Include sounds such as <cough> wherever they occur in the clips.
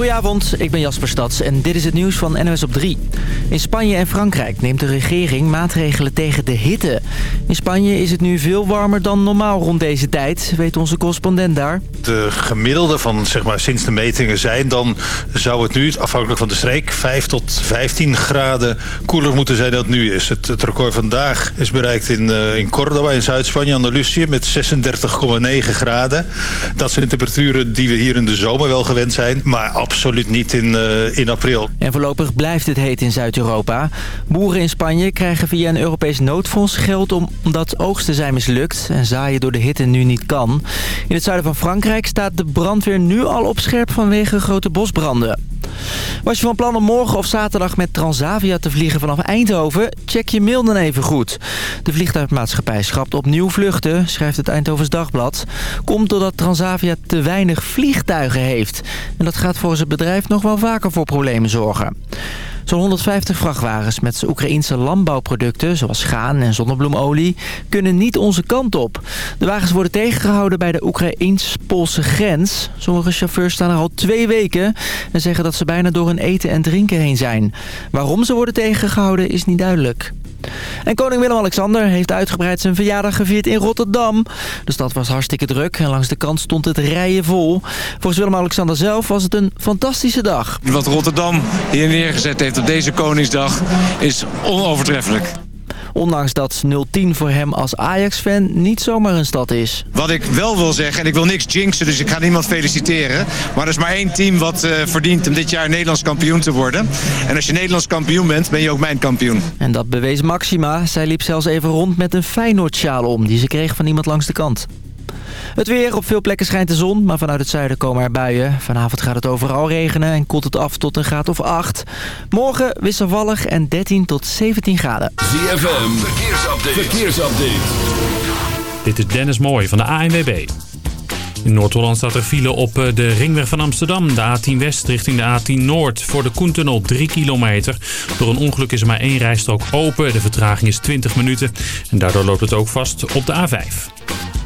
Goedenavond, ik ben Jasper Stads en dit is het nieuws van NOS op 3. In Spanje en Frankrijk neemt de regering maatregelen tegen de hitte. In Spanje is het nu veel warmer dan normaal rond deze tijd, weet onze correspondent daar. De gemiddelde van zeg maar, sinds de metingen zijn... dan zou het nu, afhankelijk van de streek, 5 tot 15 graden koeler moeten zijn dan het nu is. Het, record vandaag is bereikt in, uh, in Córdoba in Zuid-Spanje, Andalusië... met 36,9 graden. Dat zijn temperaturen die we hier in de zomer wel gewend zijn... maar absoluut niet in, uh, in april. En voorlopig blijft het heet in Zuid-Europa. Boeren in Spanje krijgen via een Europees noodfonds geld... omdat oogsten zijn mislukt en zaaien door de hitte nu niet kan. In het zuiden van Frankrijk staat de brandweer nu al op scherp vanwege grote bosbranden. Was je van plan om morgen of zaterdag met Transavia te vliegen vanaf Eindhoven? Check je mail dan even goed. De vliegtuigmaatschappij schrapt opnieuw vluchten, schrijft het Eindhovens Dagblad. Komt doordat Transavia te weinig vliegtuigen heeft. En dat gaat volgens het bedrijf nog wel vaker voor problemen zorgen. Zo'n 150 vrachtwagens met Oekraïense landbouwproducten... zoals graan en zonnebloemolie, kunnen niet onze kant op. De wagens worden tegengehouden bij de Oekraïens-Poolse grens. Sommige chauffeurs staan er al twee weken... en zeggen dat ze bijna door hun eten en drinken heen zijn. Waarom ze worden tegengehouden is niet duidelijk. En koning Willem-Alexander heeft uitgebreid zijn verjaardag gevierd in Rotterdam. De stad was hartstikke druk en langs de kant stond het rijen vol. Volgens Willem-Alexander zelf was het een fantastische dag. Wat Rotterdam hier neergezet heeft op deze Koningsdag is onovertreffelijk. Ondanks dat 010 voor hem als Ajax-fan niet zomaar een stad is. Wat ik wel wil zeggen, en ik wil niks jinxen, dus ik ga niemand feliciteren. Maar er is maar één team wat uh, verdient om dit jaar Nederlands kampioen te worden. En als je Nederlands kampioen bent, ben je ook mijn kampioen. En dat bewees Maxima. Zij liep zelfs even rond met een Feyenoord-sjaal om die ze kreeg van iemand langs de kant. Het weer. Op veel plekken schijnt de zon, maar vanuit het zuiden komen er buien. Vanavond gaat het overal regenen en koelt het af tot een graad of 8. Morgen wisselvallig en 13 tot 17 graden. ZFM, verkeersupdate. verkeersupdate. Dit is Dennis Mooij van de ANWB. In Noord-Holland staat er file op eh, de ringweg van Amsterdam. De A10 West richting de A10 Noord. Voor de Koentunnel 3 kilometer. Door een ongeluk is er maar één rijstrook open. De vertraging is 20 minuten. En daardoor loopt het ook vast op de A5.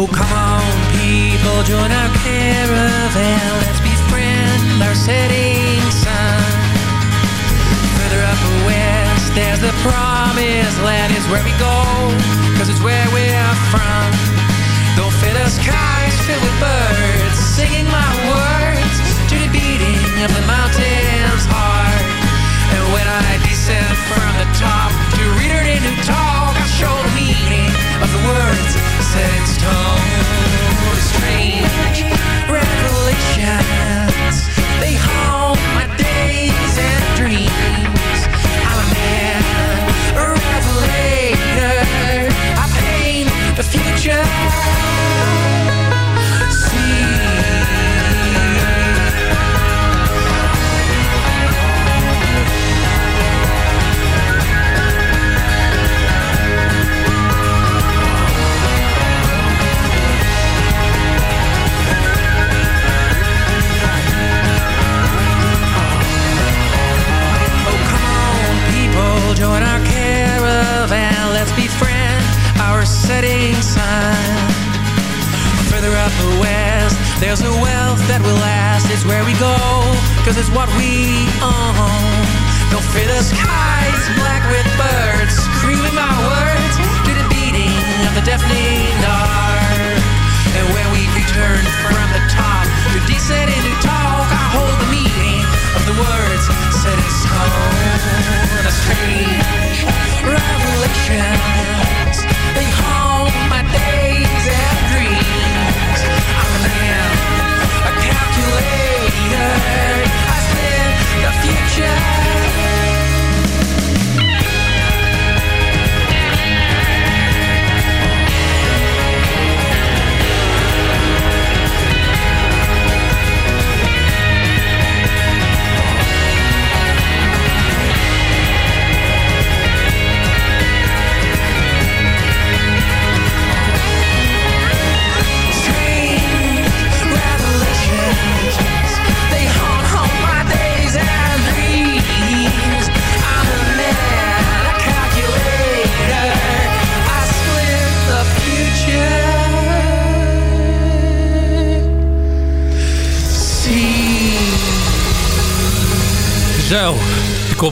Oh, come on.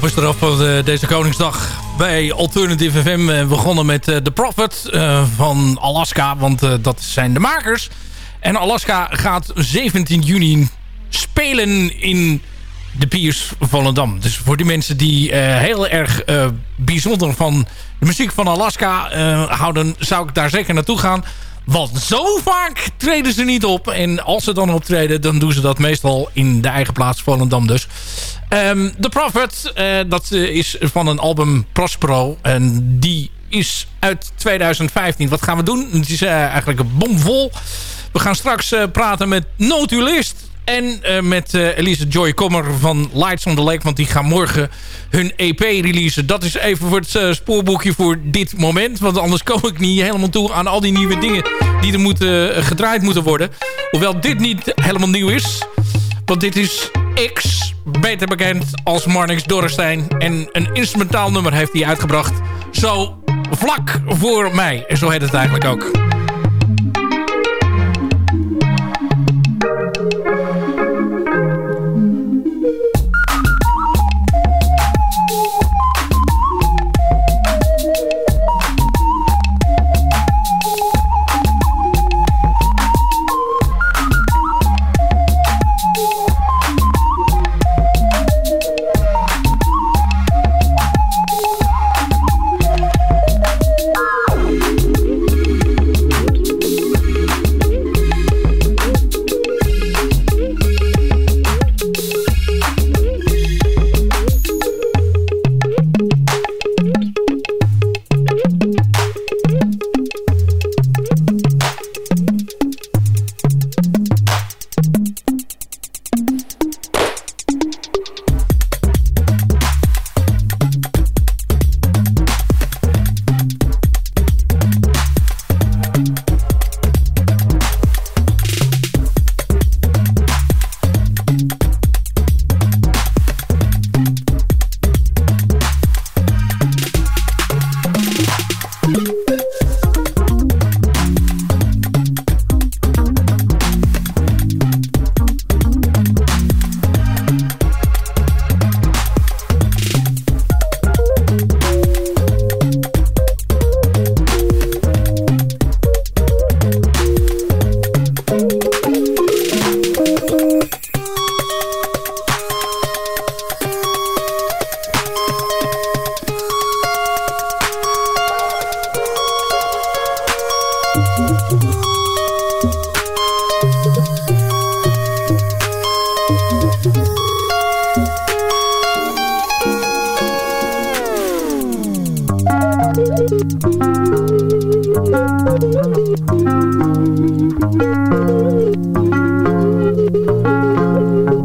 Kop is van eh, deze Koningsdag bij Alternative FM. We begonnen met eh, The Prophet eh, van Alaska, want eh, dat zijn de makers. En Alaska gaat 17 juni spelen in de Piers Volendam. Dus voor die mensen die eh, heel erg eh, bijzonder van de muziek van Alaska eh, houden... zou ik daar zeker naartoe gaan. Want zo vaak treden ze niet op. En als ze dan optreden, dan doen ze dat meestal in de eigen plaats Volendam dus. Ehm The Prophet, eh, dat eh, is van een album Prospero. En die is uit 2015. Wat gaan we doen? Het is eh, eigenlijk een bomvol. We gaan straks praten met Notulist. En met Elise Joy Kommer van Lights on the Lake. Want die gaan morgen hun EP releasen. Dat is even voor het spoorboekje voor dit moment. Want anders kom ik niet helemaal toe aan al die nieuwe dingen... die er moeten, gedraaid moeten worden. Hoewel dit niet helemaal nieuw is. Want dit is X, beter bekend als Marnix Dorrestein. En een instrumentaal nummer heeft hij uitgebracht. Zo vlak voor mij. En zo heet het eigenlijk ook. Thank you.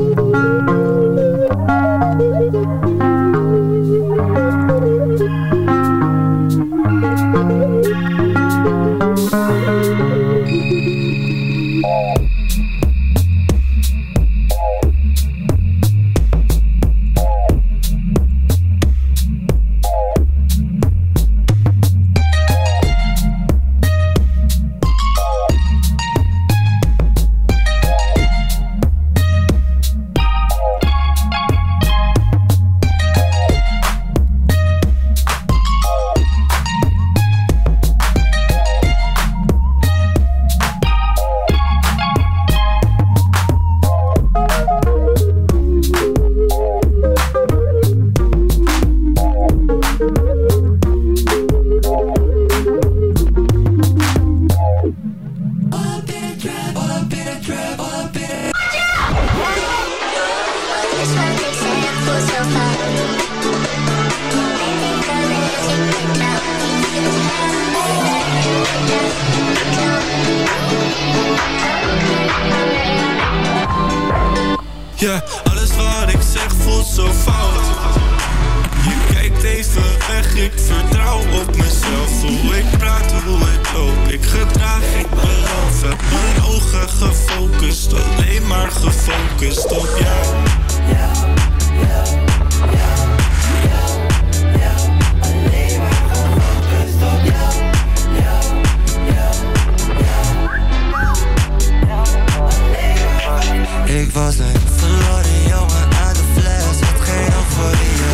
Ik was een verloren jongen aan de fles. Had geen oog voor wie je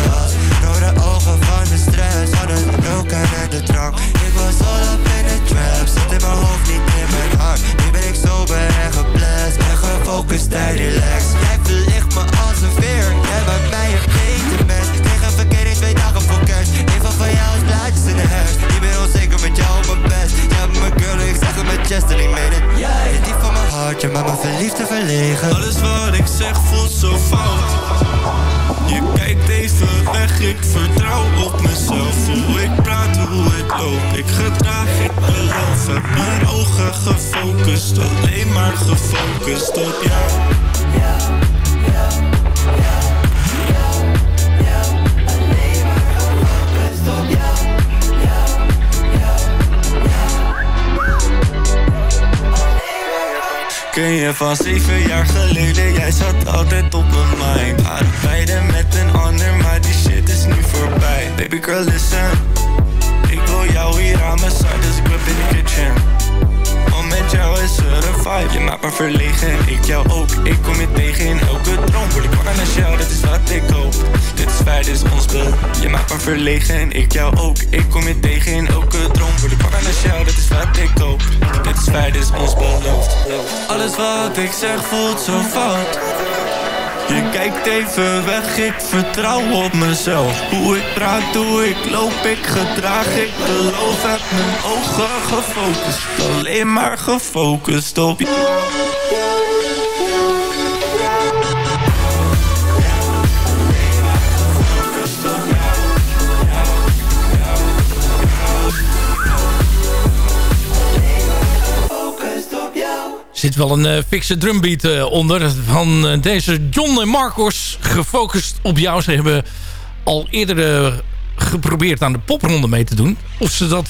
Rode ogen van de stress. Had het roken en de drank. Ik was all up in de trap. Zat in mijn hoofd, niet in mijn hart. Nu ben ik sober en geblest. Ben gefocust en relaxed. Jij verlicht me als een veer. Jij bij mij een beter mens. Kreeg een verkeering twee dagen voor kerst. Een van van jou is blaadjes in de herfst Ik ben onzeker met jou op mijn best Jij bent mijn girl, ik zeg het met chest en ik meen het Jij diep van mijn hart, je maakt me verliefd en verlegen. Alles wat ik zeg voelt zo fout. Je kijkt even weg, ik vertrouw op mezelf. Hoe ik praat, hoe ik loop. Ik gedraag, ik beloof. Heb mijn ogen gefocust Alleen maar gefocust op jou Ken je van zeven jaar geleden, jij zat altijd op mijn. Mind Waren beide met een ander, maar die shit is nu voorbij. Baby girl listen, ik wil jou hier aan mijn side, dus ik whip in de kitchen met er je maakt me verlegen, ik jou ook Ik kom je tegen in elke droom, word ik wakker naar jou, dat is wat ik hoop. Dit is feit, dit is ons beeld, je maakt me verlegen, ik jou ook. Ik kom je tegen in elke droom, word ik wakker naar jou, dat is wat ik hoop. Dit is feit, dit is ons beloofd Alles wat ik zeg voelt zo fout je kijkt even weg, ik vertrouw op mezelf. Hoe ik praat, hoe ik loop, ik gedraag, ik beloof Heb mijn ogen gefocust, alleen maar gefocust op je zit wel een uh, fikse drumbeat uh, onder van uh, deze John en Marcos. Gefocust op jou. Ze hebben al eerder geprobeerd aan de popronde mee te doen. Of ze dat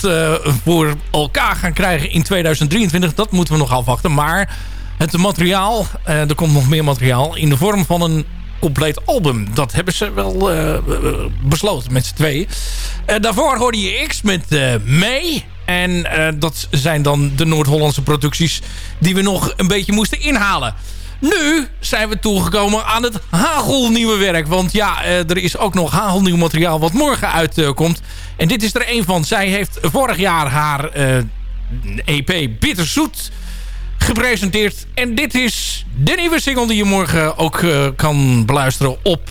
voor elkaar gaan krijgen in 2023, dat moeten we nog afwachten. Maar het materiaal, er komt nog meer materiaal in de vorm van een compleet album. Dat hebben ze wel besloten met z'n tweeën. daarvoor hoorde je X met May. En uh, dat zijn dan de Noord-Hollandse producties die we nog een beetje moesten inhalen. Nu zijn we toegekomen aan het hagelnieuwe werk. Want ja, uh, er is ook nog hagelnieuw materiaal wat morgen uitkomt. en dit is er een van. Zij heeft vorig jaar haar EP Bitterzoet gepresenteerd. En dit is de nieuwe single die je morgen ook kan beluisteren op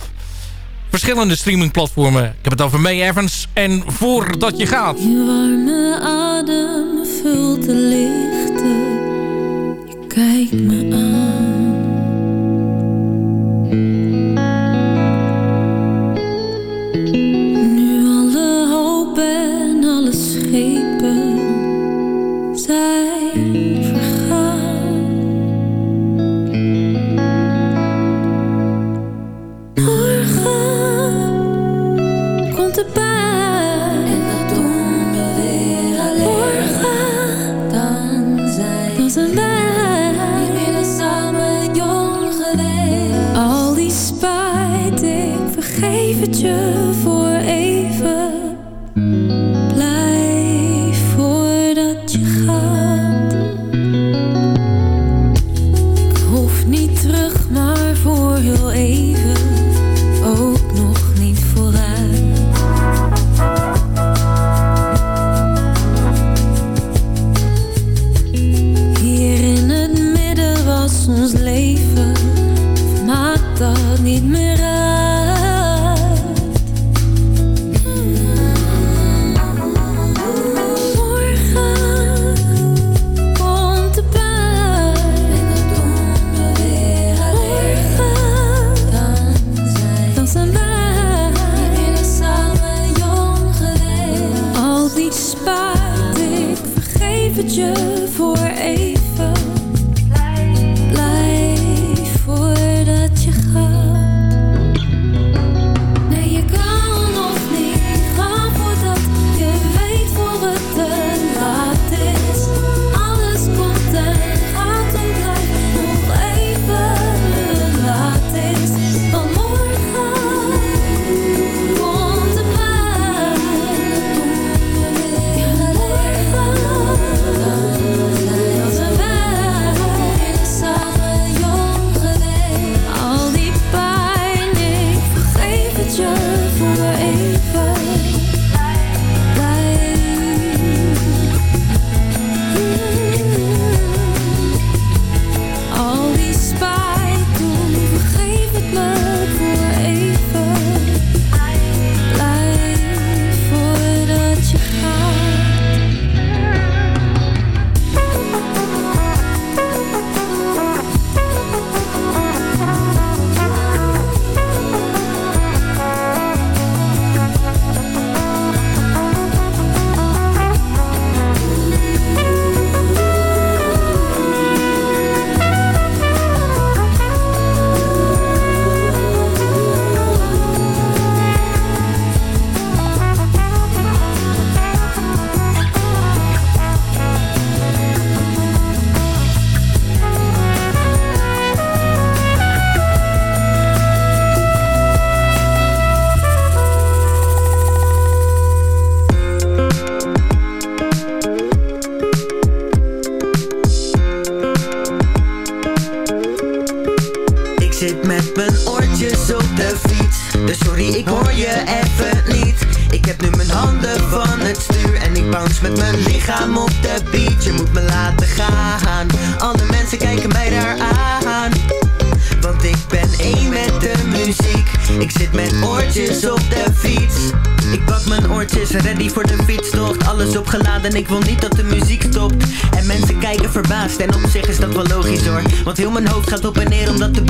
verschillende streamingplatformen. Ik heb het over May Evans en Voordat je gaat. Je warme adem vult de lichten. Je kijkt me aan. Niet terug, maar voor heel even. Opgeladen, ik wil niet dat de muziek stopt. En mensen kijken verbaasd. En op zich is dat wel logisch hoor. Want heel mijn hoofd gaat op en neer omdat de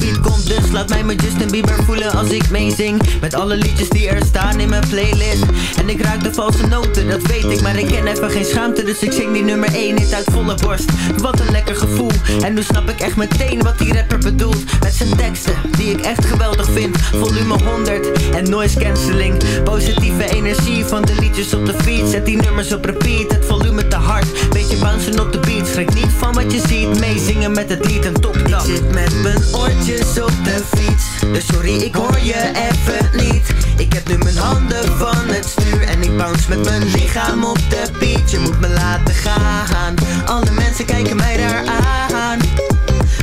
laat mij me Justin Bieber voelen als ik meezing. Met alle liedjes die er staan in mijn playlist. En ik ruik de valse noten, dat weet ik. Maar ik ken even geen schaamte, dus ik zing die nummer 1 niet uit volle borst. Wat een lekker gevoel. En nu snap ik echt meteen wat die rapper bedoelt. Met zijn teksten, die ik echt geweldig vind. Volume 100 en noise cancelling. Positieve energie van de liedjes op de fiets Zet die nummers op repeat, het volume te hard. Beetje bouncen op de beat, schrik niet van wat je ziet. Meezingen met het lied, een toptap Ik zit met mijn oortjes op de Dus sorry, ik hoor je even niet. Ik heb nu mijn handen van het stuur En ik bounce met mijn lichaam op de beat Je moet me laten gaan. Alle mensen kijken mij daar aan.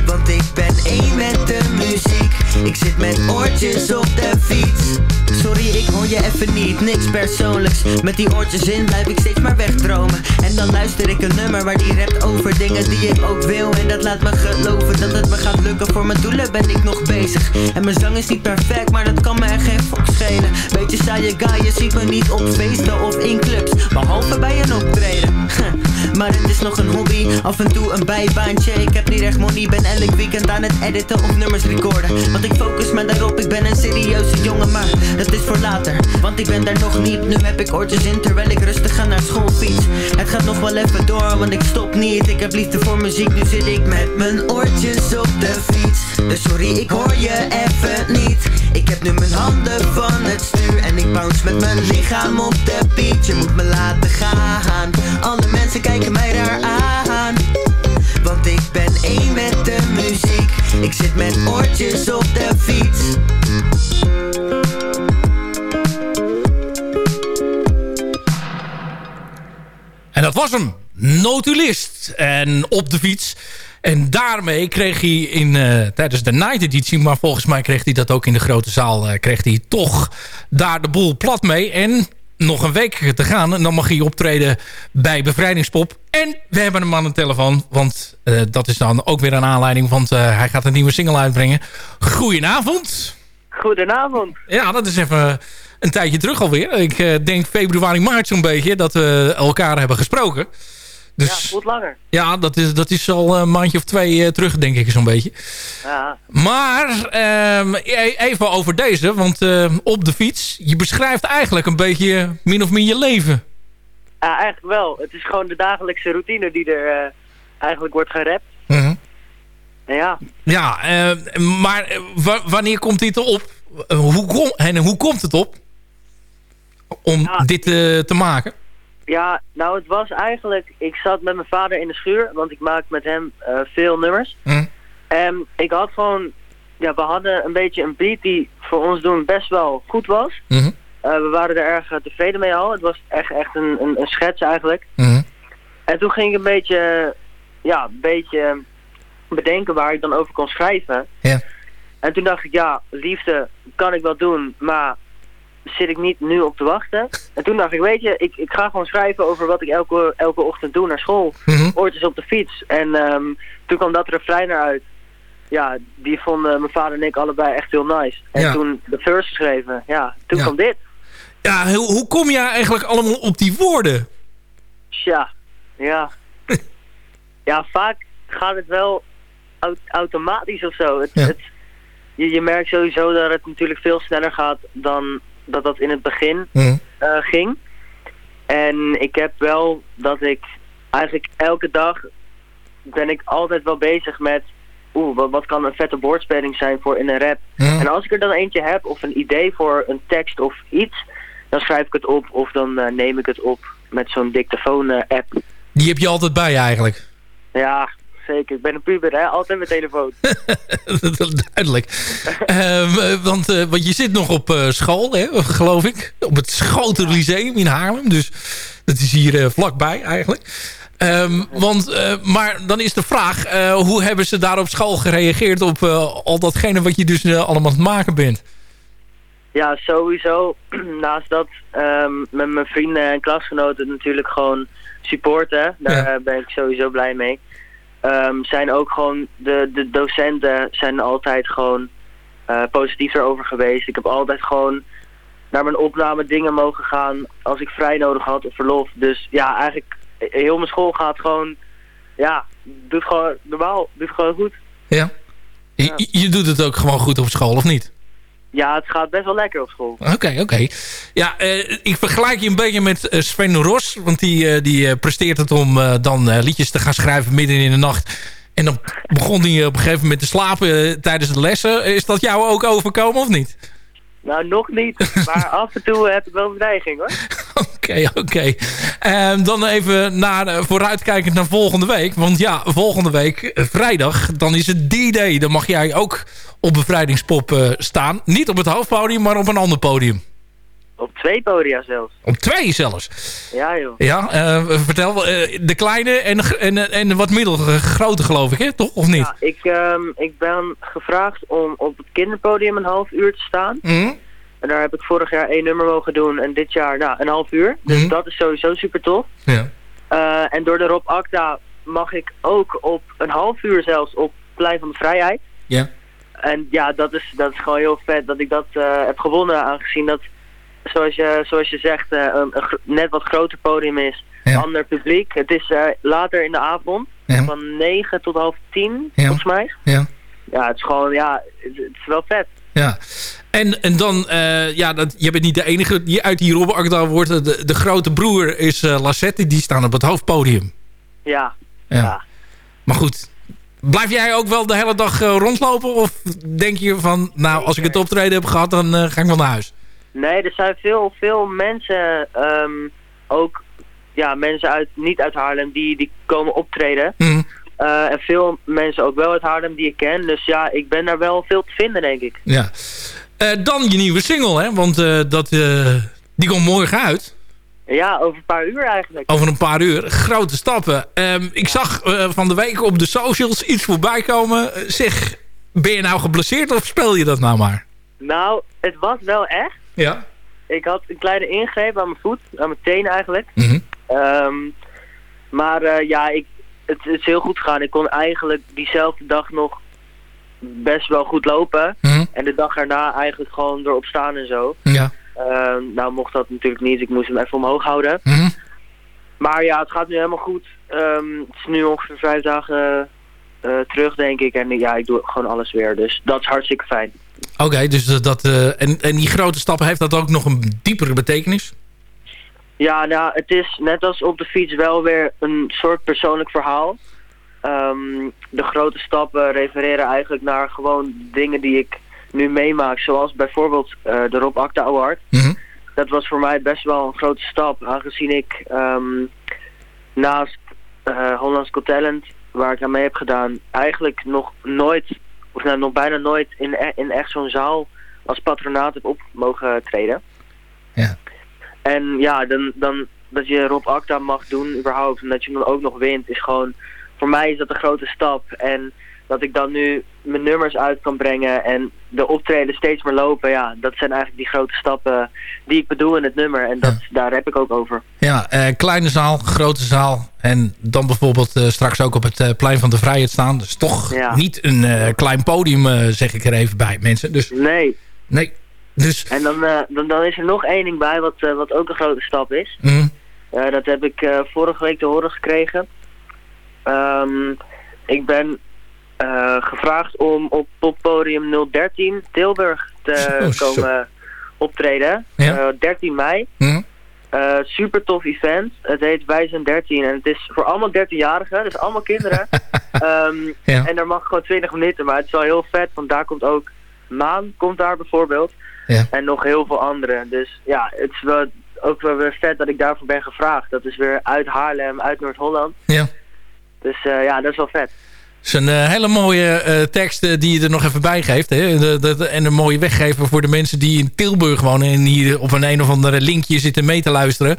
Want ik ben één met de muziek. Ik zit met oortjes op de fiets. Sorry, ik je even niet, niks persoonlijks. Met die oortjes in blijf ik steeds maar wegdromen. En dan luister ik een nummer waar die rapt over dingen die ik ook wil. En dat laat me geloven dat het me gaat lukken. Voor mijn doelen ben ik nog bezig. En mijn zang is niet perfect, maar dat kan me echt geen fok schelen. Beetje saaie guy, je ziet me niet op feesten of in clubs. Behalve bij een optreden. <laughs> Maar het is nog een hobby, af en toe een bijbaantje. Ik heb niet echt money, ben elk weekend aan het editen of nummers recorden. Want ik focus me daarop, ik ben een serieuze jongen Maar dat is voor later, want ik ben daar nog niet. Nu heb ik oortjes in terwijl ik rustig ga naar school fiets. Het gaat nog wel even door, want ik stop niet. Ik heb liefde voor muziek, nu zit ik met mijn oortjes op de fiets. Dus sorry, ik hoor je even niet. Ik heb nu mijn handen van het stuur En ik bounce met mijn lichaam op de beat. Je moet me laten gaan. Alle mensen kijken mij daar aan. Want ik ben één met de muziek. Ik zit met oortjes op de fiets dat was hem. Notulist. En op de fiets. En daarmee kreeg hij in, eh, tijdens de night editie... maar volgens mij kreeg hij dat ook in de grote zaal... eh, kreeg hij toch daar de boel plat mee. En nog een week te gaan. En dan mag hij optreden bij Bevrijdingspop. En we hebben hem aan de telefoon. Want eh, dat is dan ook weer een aanleiding. Want hij gaat een nieuwe single uitbrengen. Goedenavond. Goedenavond. Ja, dat is even een tijdje terug alweer. Ik eh, denk februari, maart zo'n beetje dat we elkaar hebben gesproken. Dus, ja, voelt langer. Ja, dat is, dat is al een maandje of twee eh, terug, denk ik zo'n beetje. Ja. Maar ehm, e- even over deze, want eh, op de fiets, je beschrijft eigenlijk een beetje min of meer je leven. ja, eigenlijk wel. Het is gewoon de dagelijkse routine die er eigenlijk wordt gerapt. Mhm. En ja, Ja, eh, maar wa- wanneer komt dit op? Hoe, kom, en hoe komt het op om dit eh, te maken? ja, nou het was eigenlijk... Ik zat met mijn vader in de schuur, want ik maak met hem eh, veel nummers. Mhm. En ik had gewoon... Ja, we hadden een beetje een beat die voor ons doen best wel goed was. Mhm. Eh, we waren er erg tevreden mee al. Het was echt, echt een, een, een schets eigenlijk. Mhm. En toen ging ik een beetje, ja, een beetje bedenken waar ik dan over kon schrijven. Ja. En toen dacht ik, ja, liefde kan ik wel doen, maar zit ik niet nu op te wachten. En toen dacht ik, weet je, ik, ik ga gewoon schrijven over wat ik elke, elke ochtend doe naar school. Mhm. Oortjes op de fiets. En ehm, toen kwam dat refrein eruit. Ja, die vonden mijn vader en ik allebei echt heel nice. En Ja. toen de verse geschreven, ja, toen Ja. kwam dit. Ja, hoe, hoe kom je eigenlijk allemaal op die woorden? Tja, ja. <laughs> ja, vaak gaat het wel au- automatisch of zo. Het, Ja. het, je, je merkt sowieso dat het natuurlijk veel sneller gaat dan dat dat in het begin Mhm. eh, ging. En ik heb wel dat ik eigenlijk elke dag ben ik altijd wel bezig met... Oeh, wat, wat kan een vette woordspeling zijn voor in een rap? Mhm. En als ik er dan eentje heb of een idee voor een tekst of iets... dan schrijf ik het op of dan eh, neem ik het op met zo'n dictafoon-app. Die heb je altijd bij je eigenlijk. Ja, zeker. Ik ben een puber, hè? Altijd met telefoon. <laughs> Duidelijk. Ehm, eh, want, eh, want je zit nog op eh, school, hè, geloof ik. Op het Schoten Lyceum in Haarlem. Dus dat is hier vlakbij eigenlijk. Ehm, want, maar dan is de vraag, hoe hebben ze daar op school gereageerd op al datgene wat je dus allemaal aan het maken bent? Ja, sowieso. <clears throat> Naast dat ehm, met mijn vrienden en klasgenoten natuurlijk gewoon supporten. Daar Ja. ben ik sowieso blij mee. Ehm, zijn ook gewoon, de, de docenten zijn altijd gewoon eh, positief erover geweest. Ik heb altijd gewoon naar mijn opname dingen mogen gaan als ik vrij nodig had of verlof. Dus ja, eigenlijk eh, heel mijn school gaat gewoon, ja, doet gewoon normaal, doet gewoon goed. Ja. Je, je doet het ook gewoon goed op school, of niet? Ja, het gaat best wel lekker op school. Oké, oké. Ja, eh, ik vergelijk je een beetje met eh, Sven Ros. Want die, eh, die presteert het om dan liedjes te gaan schrijven midden in de nacht. En dan begon hij op een gegeven moment te slapen tijdens de lessen. Is dat jou ook overkomen of niet? Nou, nog niet. Maar <laughs> af en toe heb ik wel een dreiging hoor. Oké, oké. Ehm, dan even naar, eh, vooruitkijkend naar volgende week. Want ja, volgende week, eh, vrijdag, dan is het D-Day. Dan mag jij ook op Bevrijdingspop eh, staan. Niet op het hoofdpodium, maar op een ander podium. Op twee podia zelfs. Op twee zelfs. Ja joh. Ja, eh, vertel, eh, de kleine en, en, en wat middelgrote geloof ik, hè? toch? Of niet? Ja, ik, ehm, ik ben gevraagd om op het kinderpodium een half uur te staan. Mhm. En daar heb ik vorig jaar één nummer mogen doen en dit jaar nou, een half uur. Dus Mhm. dat is sowieso super tof. Ja. Eh, en door de Rob Acta mag ik ook op een half uur zelfs op Plein van de Vrijheid. Ja. En ja, dat is, dat is gewoon heel vet dat ik dat heb gewonnen. Aangezien dat, zoals je, zoals je zegt, eh, een, een net wat groter podium is. Ander publiek. Het is eh, later in de avond. Ja. Van 9 tot half 10, Ja. volgens mij. Ja. Ja, het is gewoon, ja, het, het is wel vet. Ja. En, en dan, eh, ja, dat, je bent niet de enige die uit die Rob Akda wordt. De, de grote broer is Lassette, die staan op het hoofdpodium. Ja. Ja. Maar goed, blijf jij ook wel de hele dag rondlopen? Of denk je van, nou, als ik het optreden heb gehad, dan ga ik wel naar huis? Nee, er zijn veel, veel mensen, ehm, ook ja, mensen uit, niet uit Haarlem, die, die komen optreden. Mhm. Eh, en veel mensen ook wel uit Haarlem die ik ken. Dus ja, ik ben daar wel veel te vinden, denk ik. Ja. Eh, dan je nieuwe single, hè? Want eh, dat, die komt morgen uit. Ja, over een paar uur eigenlijk. Over een paar uur. Grote stappen. Ehm, ik zag van de week op de socials iets voorbij komen. Zeg, ben je nou geblesseerd of speel je dat nou maar? Nou, het was wel echt. Ja. Ik had een kleine ingreep aan mijn voet, aan mijn teen eigenlijk. Mhm. Ehm, maar eh, ja, ik, het, het is heel goed gegaan. Ik kon eigenlijk diezelfde dag nog best wel goed lopen. Mhm. En de dag erna eigenlijk gewoon erop staan en zo. Ja. Ehm, nou mocht dat natuurlijk niet, ik moest hem even omhoog houden. Mhm. Maar ja, het gaat nu helemaal goed. Ehm, het is nu ongeveer vijf dagen eh, terug, denk ik. En ja, ik doe gewoon alles weer. Dus dat is hartstikke fijn. Oké, dus dat, eh, en, en die grote stappen, heeft dat ook nog een diepere betekenis? Ja, nou, het is net als op de fiets wel weer een soort persoonlijk verhaal. Ehm, de grote stappen refereren eigenlijk naar gewoon dingen die ik nu meemaak. Zoals bijvoorbeeld eh, de Rob Acta Award. Dat was voor mij best wel een grote stap. Aangezien ik ehm, naast eh Hollands Got Talent, waar ik aan mee heb gedaan, eigenlijk nog nooit, of nou, nog bijna nooit in, e- in echt zo'n zaal als patronaat heb op mogen treden. En ja, dan, dan dat je Rob Acta mag doen überhaupt en dat je hem dan ook nog wint, is gewoon, voor mij is dat een grote stap. En dat ik dan nu mijn nummers uit kan brengen en de optreden steeds meer lopen, ja, dat zijn eigenlijk die grote stappen die ik bedoel in het nummer. En dat, daar heb ik ook over. Ja, eh, kleine zaal, grote zaal. En dan bijvoorbeeld eh, straks ook op het eh, plein van de vrijheid staan. Dus toch Ja. niet een klein podium, zeg ik er even bij, mensen. Dus Nee. Nee. Dus... En dan, dan, dan is er nog één ding bij wat, wat ook een grote stap is. Mhm. Dat heb ik vorige week te horen gekregen. Ehm, ik ben eh, gevraagd om op poppodium 013 Tilburg te zo. komen optreden. Ja. Eh, 13 mei. Mhm. Eh, super tof event. Het heet Wij zijn 13 en het is voor allemaal 13-jarigen, dus allemaal kinderen. <laughs> Ehm, Ja. En daar mag gewoon 20 minuten, maar het is wel heel vet, want daar komt ook Maan, komt daar bijvoorbeeld. Ja. En nog heel veel anderen. Dus ja, het is wel ook wel weer vet dat ik daarvoor ben gevraagd. Dat is weer uit Haarlem, uit Noord-Holland. Ja. Dus ja, dat is wel vet. Is een eh, hele mooie eh, tekst eh, die je er nog even bij geeft. Hè? De- de- de- en een mooie weggever voor de mensen die in Tilburg wonen... en hier op een een of andere linkje zitten mee te luisteren.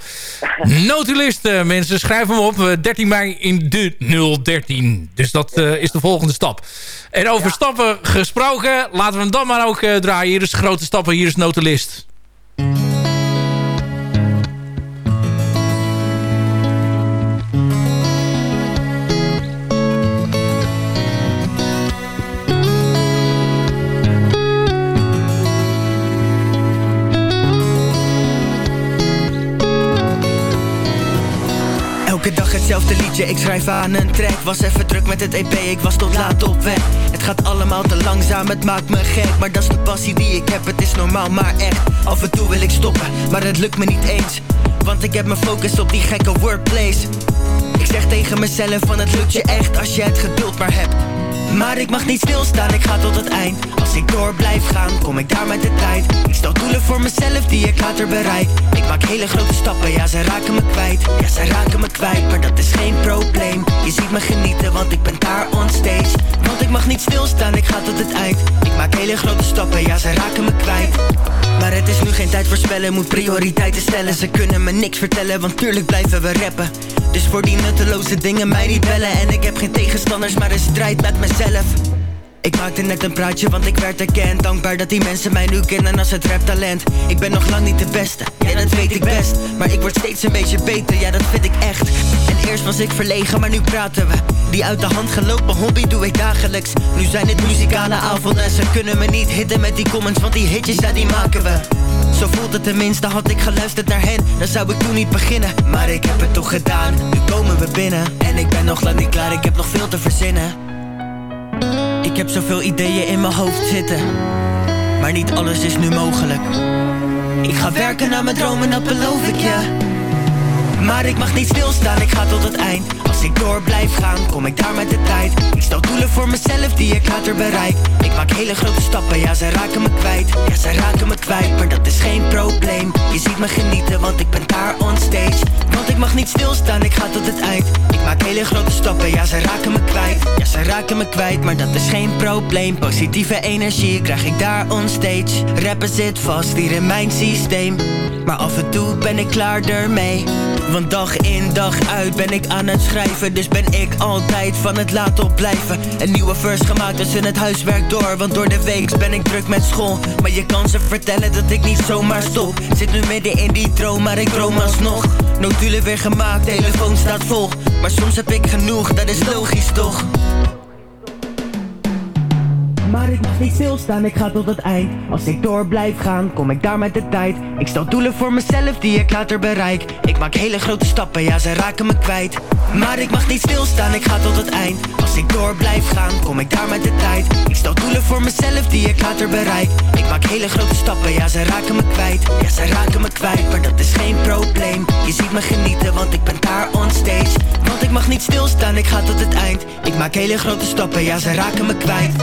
<laughs> Notulist, mensen, schrijf hem op. eh, 13 mei in de 013. Dus dat is de volgende stap. En over stappen gesproken, laten we hem dan maar ook draaien. Hier is grote stappen, hier is Notulist. Hetzelfde liedje, ik schrijf aan een track. Was even druk met het EP, ik was tot laat op weg. Het gaat allemaal te langzaam, het maakt me gek. Maar dat is de passie die ik heb, het is normaal maar echt. Af en toe wil ik stoppen, maar het lukt me niet eens. Want ik heb mijn focus op die gekke workplace. Ik zeg tegen mezelf van het lukt je echt als je het geduld maar hebt maar ik mag niet stilstaan, ik ga tot het eind. Als ik door blijf gaan, kom ik daar met de tijd. Ik stel doelen voor mezelf die ik later bereik. Ik maak hele grote stappen, ja ze raken me kwijt. Ja ze raken me kwijt, maar dat is geen probleem. Je ziet me genieten, want ik ben daar on stage. Want ik mag niet stilstaan, ik ga tot het eind. Ik maak hele grote stappen, ja ze raken me kwijt. Maar het is nu geen tijd voor spellen, moet prioriteiten stellen. Ze kunnen me niks vertellen, want tuurlijk blijven we rappen Dus voor die nutteloze dingen mij niet bellen. En ik heb geen tegenstanders, maar een strijd met mezelf. Ik maakte net een praatje, want ik werd erkend. Dankbaar dat die mensen mij nu kennen als het raptalent. Ik ben nog lang niet de beste, ja dat weet ik best. Maar ik word steeds een beetje beter, ja dat vind ik echt. En eerst was ik verlegen, maar nu praten we. Die uit de hand gelopen hobby doe ik dagelijks. Nu zijn het muzikale avonden Ze kunnen me niet hitten met die comments Want die hitjes, ja die maken we zo voelt het tenminste, had ik geluisterd naar hen. Dan zou ik toen niet beginnen. Maar ik heb het toch gedaan, nu komen we binnen. En ik ben nog lang niet klaar, ik heb nog veel te verzinnen. Ik heb zoveel ideeën in mijn hoofd zitten. Maar niet alles is nu mogelijk. Ik ga werken naar mijn dromen, dat beloof ik je. Maar ik mag niet stilstaan, ik ga tot het eind Als ik door blijf gaan, kom ik daar met de tijd. Ik stel doelen voor mezelf die ik later bereik. Ik maak hele grote stappen, ja ze raken me kwijt. Ja ze raken me kwijt, maar dat is geen probleem. Je ziet me genieten, want ik ben daar on stage. Want ik mag niet stilstaan, ik ga tot het eind. Ik maak hele grote stappen, ja ze raken me kwijt. Ja ze raken me kwijt, maar dat is geen probleem. Positieve energie krijg ik daar on stage. Rappen zit vast hier in mijn systeem. Maar af en toe ben ik klaar ermee. Want dag in dag uit ben ik aan het schrijven Dus ben ik altijd van het laat op blijven Een nieuwe verse gemaakt tussen het huiswerk door. Want door de week ben ik druk met school. Maar je kan ze vertellen dat ik niet zomaar stop. Zit nu midden in die droom, maar ik droom alsnog. Notulen weer gemaakt, telefoon staat vol. Maar soms heb ik genoeg, dat is logisch toch maar ik mag niet stilstaan, ik ga tot het eind. Als ik door blijf gaan, kom ik daar met de tijd. Ik stel doelen voor mezelf die ik later bereik. Ik maak hele grote stappen, ja ze raken me kwijt. Maar ik mag niet stilstaan, ik ga tot het eind. Als ik door blijf gaan, kom ik daar met de tijd. Ik stel doelen voor mezelf die ik later bereik. Ik maak hele grote stappen, ja ze raken me kwijt. Ja ze raken me kwijt, maar dat is geen probleem. Je ziet me genieten, want ik ben daar on stage. Want ik mag niet stilstaan, ik ga tot het eind. Ik maak hele grote stappen, ja ze raken me kwijt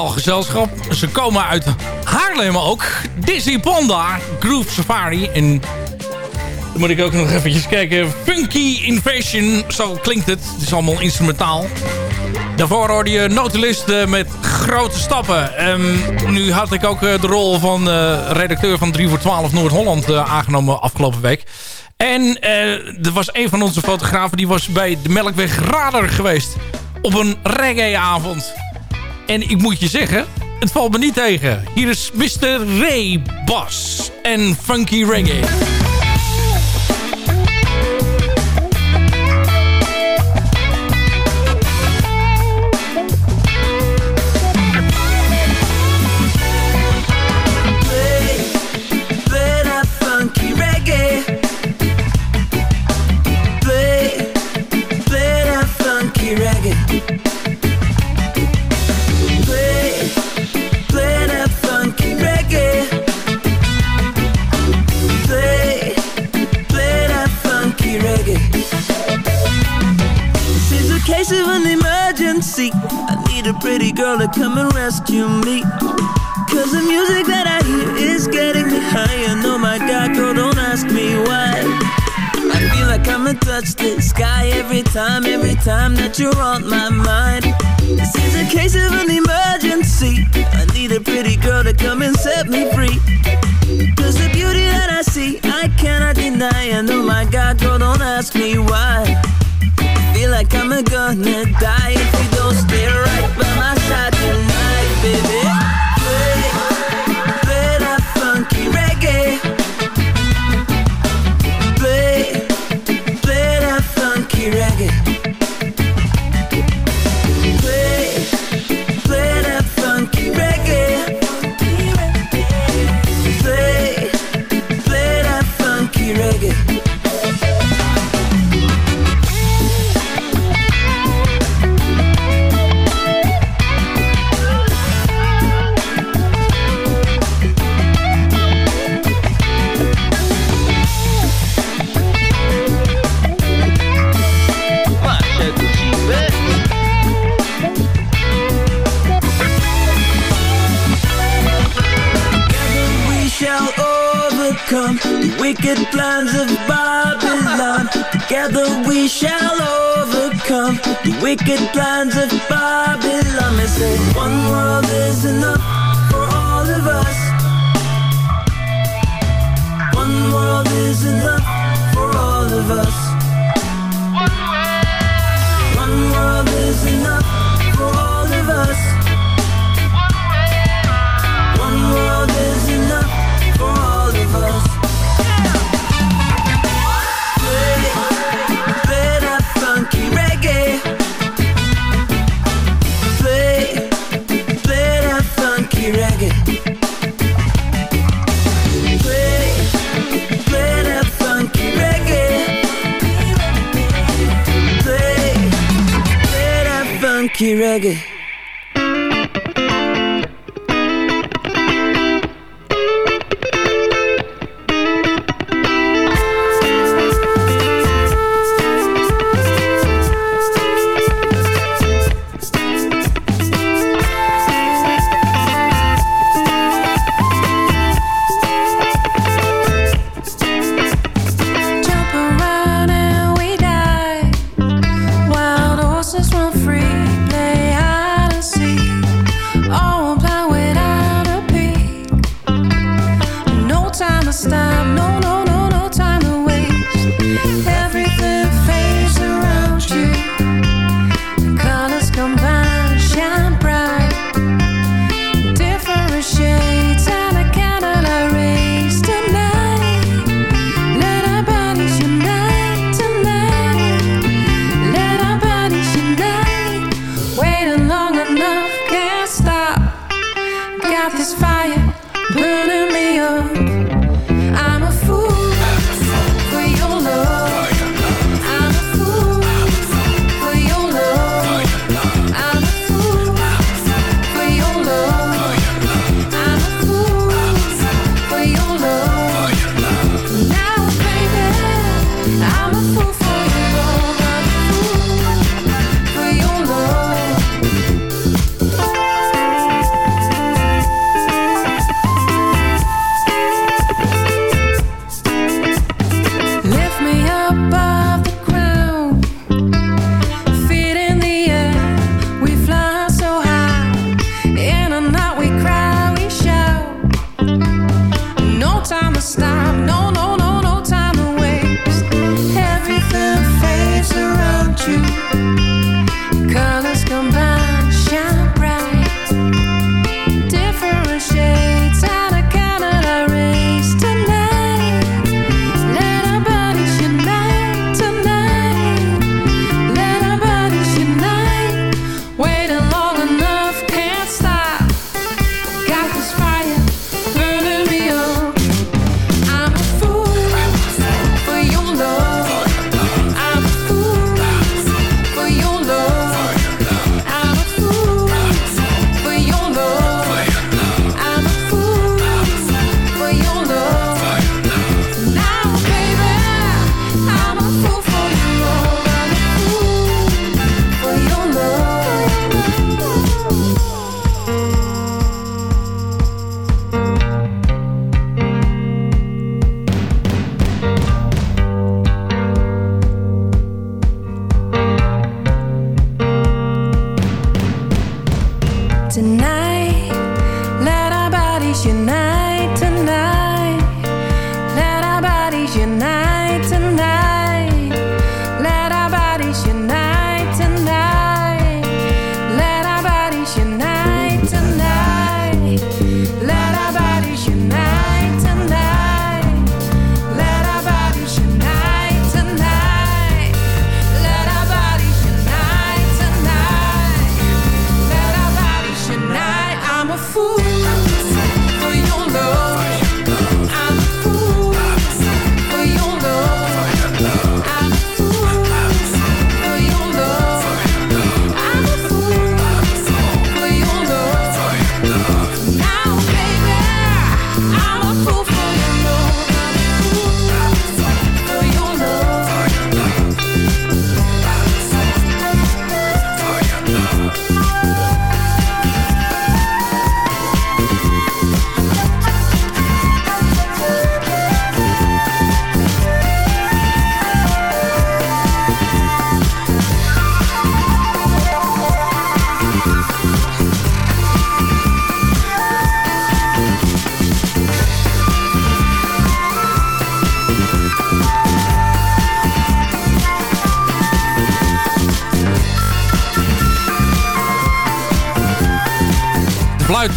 gezelschap. Ze komen uit Haarlem ook. Disney Panda, Groove Safari. En dan moet ik ook nog eventjes kijken. Funky Invasion, zo klinkt het. Het is allemaal instrumentaal. Daarvoor hoorde je Notulist eh, met grote stappen. Ehm, nu had ik ook eh, de rol van eh, redacteur van 3 voor 12 Noord-Holland eh, aangenomen afgelopen week. En er was een van onze fotografen die was bij de Melkweg Radar geweest. Op een reggaeavond. En ik moet je zeggen, het valt me niet tegen. Hier is Mr. Ray en Funky Reggae. That you're on my mind. This is a case of an emergency. I need a pretty girl to come and set me free. Cause the beauty that I see, I cannot deny. And oh my god, girl, don't ask me why. I feel like I'm gonna die if you overcome the wicked plans of Babylon. Together we shall overcome the wicked plans of Babylon. They say one world is enough for all of us. One world is enough for all of us. One world is enough for all of us. Funky reggae.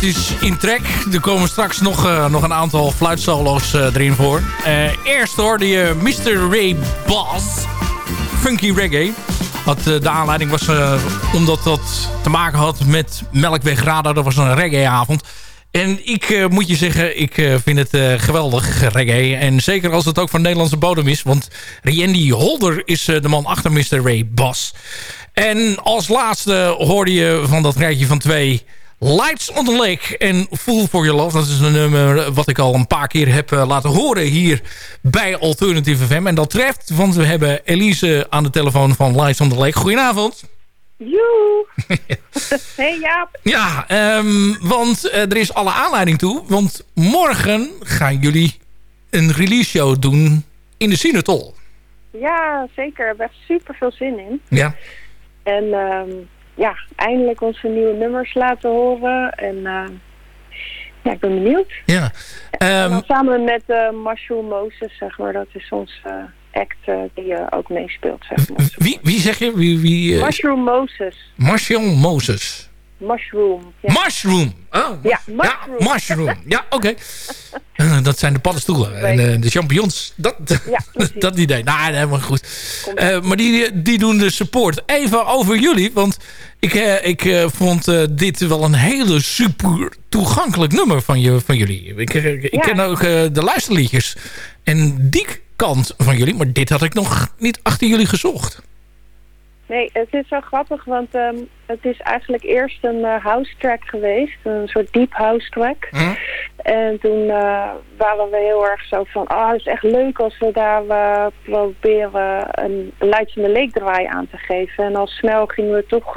Is in trek. Er komen straks nog, eh, nog een aantal fluitsolo's eh, erin voor. Eh, eerst hoorde je Mr. Ray Bass. Funky Reggae. Wat, de aanleiding was omdat dat te maken had met Melkweg Radar. Dat was een reggaeavond. En ik moet je zeggen, ik vind het geweldig, reggae. En zeker als het ook van Nederlandse bodem is. Want Randy Holder is de man achter Mr. Ray Bass. En als laatste hoorde je van dat rijtje van twee... Lights on the Lake en Fool for Your Love. Dat is een nummer wat ik al een paar keer heb eh, laten horen hier bij Alternative FM. En dat treft, want we hebben Elise aan de telefoon van Lights on the Lake. Goedenavond. Joe! <laughs> hey Jaap! Ja, ehm, want eh, er is alle aanleiding toe. Want morgen gaan jullie een release show doen in de Sinatol. Ja, zeker. We hebben echt super veel zin in. Ja. En ehm, ja, eindelijk onze nieuwe nummers laten horen. En eh, ja, ik ben benieuwd. Ja. En dan samen met eh Marshall Moses, zeg maar. Dat is onze eh, act die ook meespeelt, zeg maar. Wie, wie zeg je? Wie, wie, eh, Mushroom Moses. Marshall Moses. Mushroom. Ja. Mushroom. Oh, Ja, ja, mushroom. Ja, <laughs> oké. Eh, dat zijn de paddenstoelen en eh, de champignons. Dat, <laughs> dat idee. Nou, helemaal goed. Eh, maar die, die doen de support. Even over jullie, want ik, ik vond dit wel een hele super toegankelijk nummer van, je, van jullie. Ik, ik ken ook de luisterliedjes en die kant van jullie, maar dit had ik nog niet achter jullie gezocht. Nee, het is zo grappig, want ehm, het is eigenlijk eerst een eh, house track geweest. Een soort deep house track. En toen eh, waren we heel erg zo van... ah, het is echt leuk als we daar eh, proberen een Lights in the Lake draai aan te geven. En al snel gingen we toch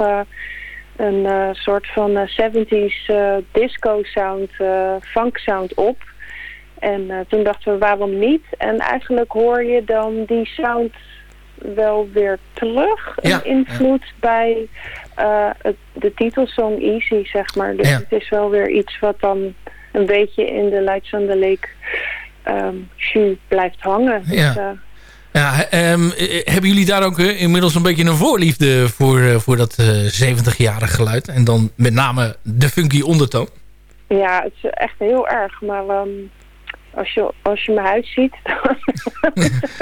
een soort van eh, 70s eh, disco sound, funk sound op. En toen dachten we, waarom niet? En eigenlijk hoor je dan die sound wel weer terug. Ja, Een invloed bij eh, het, de titelsong Easy, zeg maar. Dus Ja. het is wel weer iets wat dan een beetje in de Lights on the Lake ehm shoe blijft hangen. Ja. Dus, eh, Ja, ehm, eh, hebben jullie daar ook inmiddels een beetje een voorliefde voor, voor dat eh 70-jarige geluid? En dan met name de funky ondertoon? ja, het is echt heel erg. Maar ehm, als, je, als je mijn huis ziet...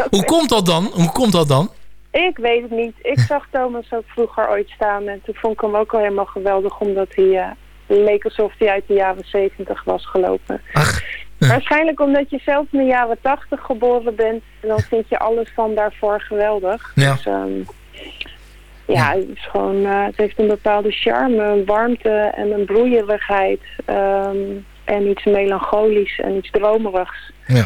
Hoe komt dat dan? Hoe komt dat dan? Ik weet het niet. Ik zag Thomas ook vroeger ooit staan. En toen vond ik hem ook al helemaal geweldig. Omdat hij eh, leek alsof hij uit de jaren zeventig was gelopen. Waarschijnlijk omdat je zelf in de jaren tachtig geboren bent. En dan vind je alles van daarvoor geweldig. Ja. Dus ehm, ja, het is gewoon... eh, het heeft een bepaalde charme, een warmte en een broeierigheid. ehm, en iets melancholisch en iets dromerigs. Ja.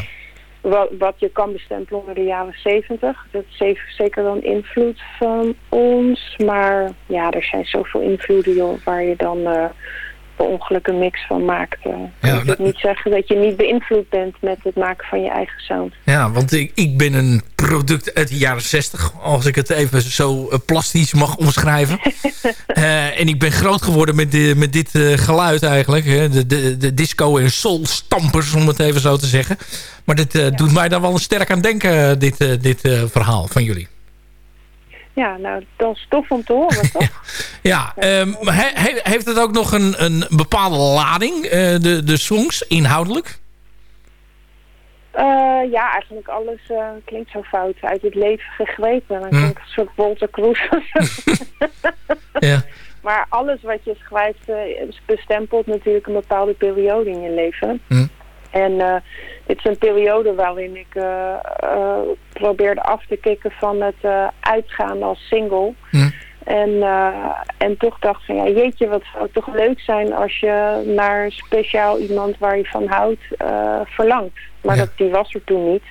Wat, wat je kan bestempelen onder de jaren zeventig. Dat heeft zeker wel een invloed van ons. Maar ja, er zijn zoveel invloeden joh, waar je dan eh per ongeluk een mix van maakt. eh. Ja, ik wil niet zeggen dat je niet beïnvloed bent met het maken van je eigen sound. Ja, want ik, ik ben een product uit de jaren 60, als ik het even zo eh, plastisch mag omschrijven. <laughs> Eh, en ik ben groot geworden met, de, met dit geluid eigenlijk. Hè. De, de, de disco- en soul-stampers, om het even zo te zeggen. Maar dit doet mij daar wel sterk aan denken, dit, dit verhaal van jullie. Ja, nou, dat is tof om te horen, toch? <laughs> Ja, ehm, he- he- heeft het ook nog een, een bepaalde lading, eh, de, de songs, inhoudelijk? Eh, ja, eigenlijk alles eh, klinkt zo fout. Uit het leven gegrepen. Dan klinkt een soort Walter Cruz. <laughs> Ja. Maar alles wat je schrijft bestempelt natuurlijk een bepaalde periode in je leven. Hm. En eh, dit is een periode waarin ik eh, eh, probeerde af te kicken van het uitgaan als single. En, eh, en toch dacht van ja, jeetje, wat zou toch leuk zijn als je naar speciaal iemand waar je van houdt verlangt. Maar dat, die was er toen niet.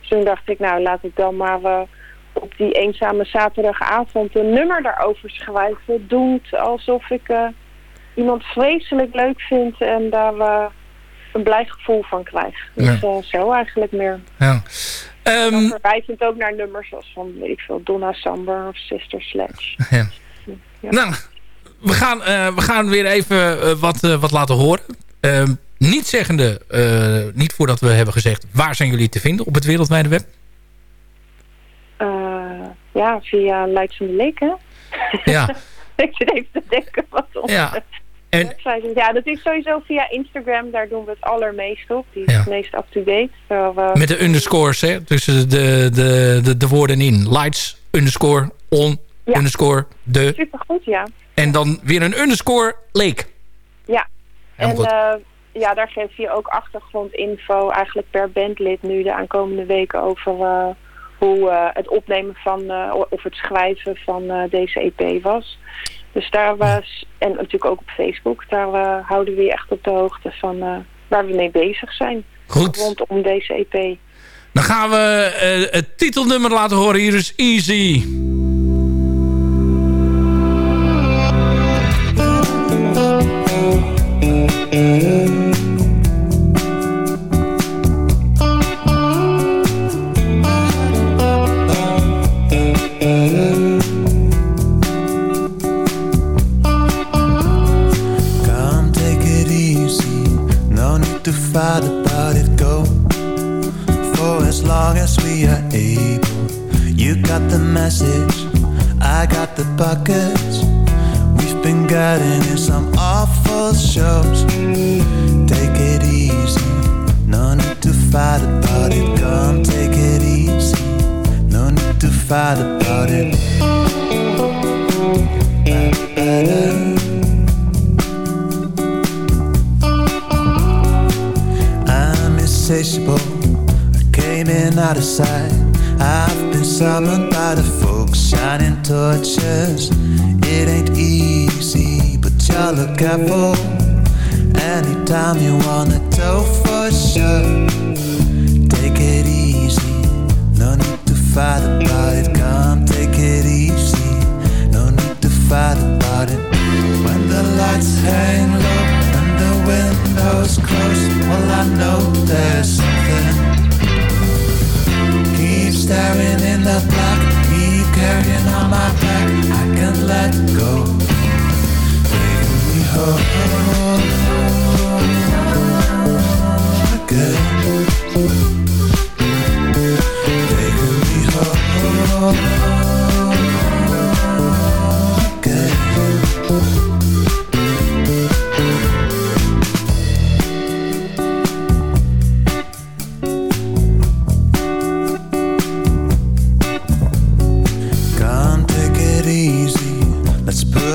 Dus toen dacht ik, nou laat ik dan maar op die eenzame zaterdagavond een nummer daarover schrijven. Doend alsof ik iemand vreselijk leuk vind en daar een blij gevoel van krijg. Dus Ja. eh, zo eigenlijk meer. Ja. Dan verwijzend ook naar nummers zoals van, weet ik veel, Donna Summer of Sister Sledge. <laughs> Ja. Nou, we gaan, eh, we gaan weer even eh, wat, wat laten horen. Ehm, niet zeggende, niet voordat we hebben gezegd... waar zijn jullie te vinden op het wereldwijde web? Ja, via in the Lake, hè? Ja. <laughs> ik zit even te denken wat ons... Ja. En- website. Ja, dat is sowieso via Instagram. Daar doen we het allermeest op. Die is Ja. het meest up-to-date. Met de underscores, hè? Tussen de, de, de, de woorden in. Lights, underscore, on, underscore, de. Supergoed, ja. En dan weer een underscore, leek. Ja. En Helemaal eh, ja, daar geef je ook achtergrondinfo eigenlijk per bandlid nu de aankomende weken over eh, hoe eh, het opnemen van of het schrijven van deze EP was. Dus daar was, en natuurlijk ook op Facebook, daar eh, houden we je echt op de hoogte van eh, waar we mee bezig zijn. Goed. Rondom deze EP. Dan gaan we eh, het titelnummer laten horen. Hier is Easy. Come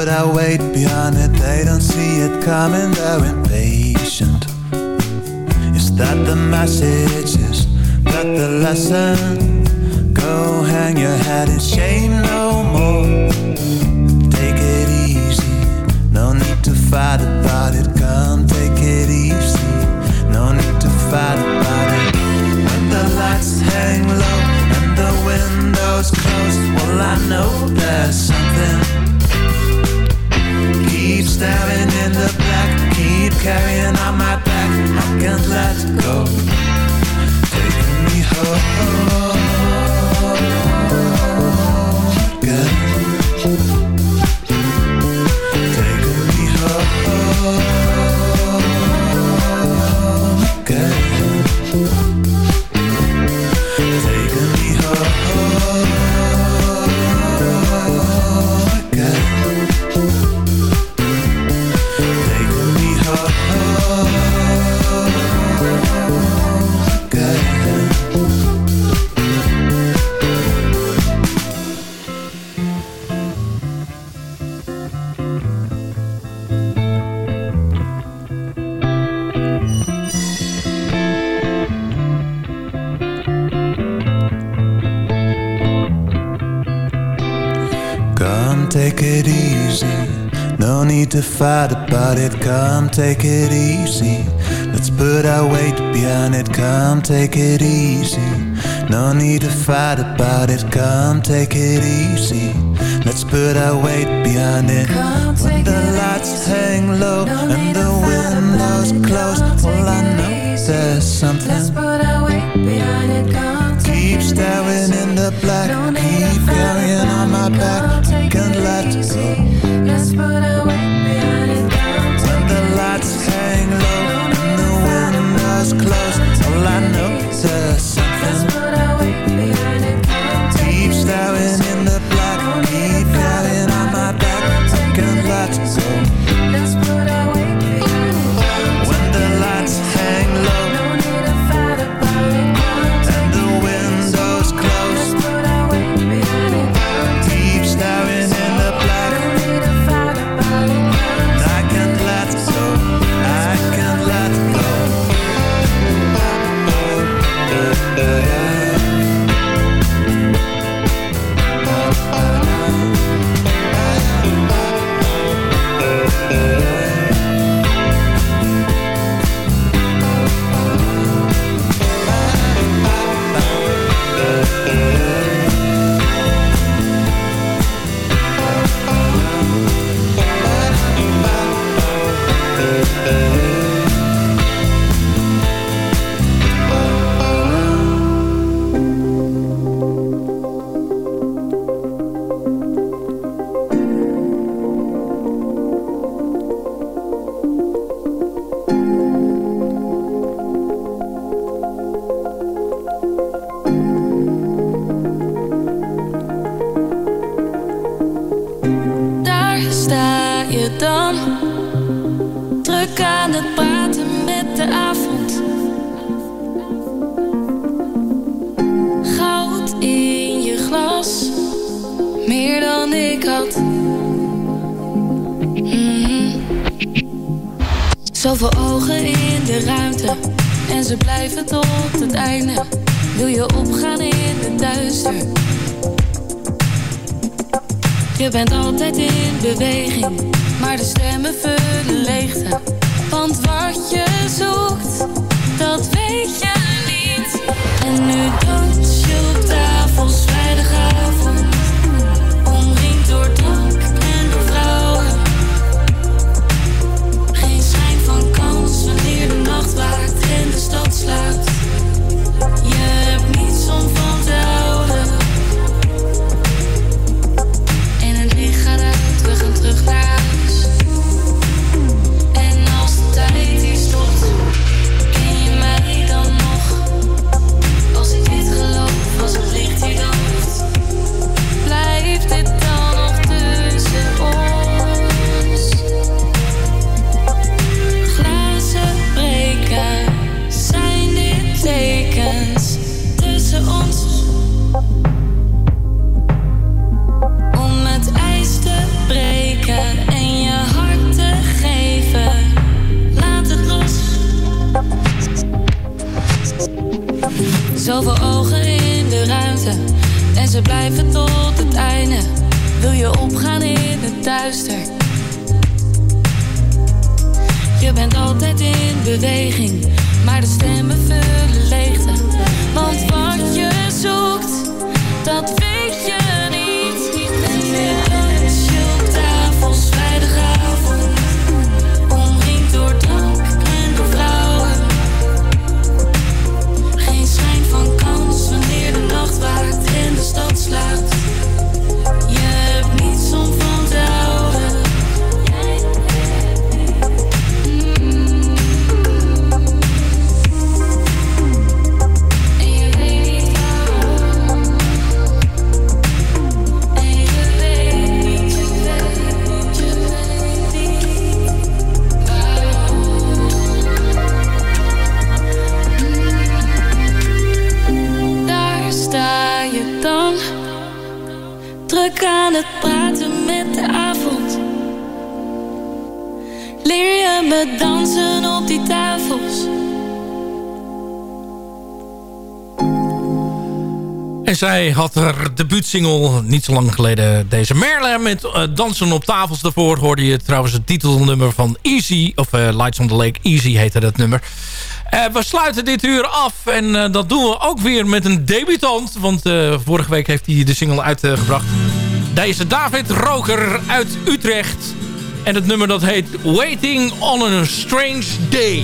Put our weight behind it. They don't see it coming, they're impatient. Is that the message? Is that the lesson? Go hang your head in shame no more. Take it easy. No need to fight about it. Come take it easy. No need to fight about it. When the lights hang low and the windows closed, well I know there's something. Staring in the black, keep carrying on my back. I can't let go. Taking me home fight about it. Come take it easy. Let's put our weight behind it. Come take it easy. No need to fight about it. Come take it easy. Let's put our weight behind it. When the lights hang low and the windows close, well I know there's something. Keep staring in Zoveel ogen in de ruimte en ze blijven tot het einde. Wil je opgaan in het duister? Je bent altijd in beweging, maar de stemmen vullen leegte. Want wat je zoekt, dat weet je niet. En nu dans je op tafels, vrijdagavond. Waakt en de stad sluit. Ze blijven tot het einde. Wil je opgaan in het duister? Je bent altijd in beweging, maar de stemmen vullen leegte. Want wat je zoekt, dat weet je niet. Zij had haar debuutsingle niet zo lang geleden. Deze Merle met eh, Dansen op tafels. Daarvoor hoorde je trouwens het titelnummer van Easy. Of eh, Lights on the Lake. Easy heette dat nummer. Eh, we sluiten dit uur af. En dat doen we ook weer met een debutant. Want vorige week heeft hij de single uitgebracht. Deze David Roker uit Utrecht. En het nummer dat heet Waiting on a Strange Day.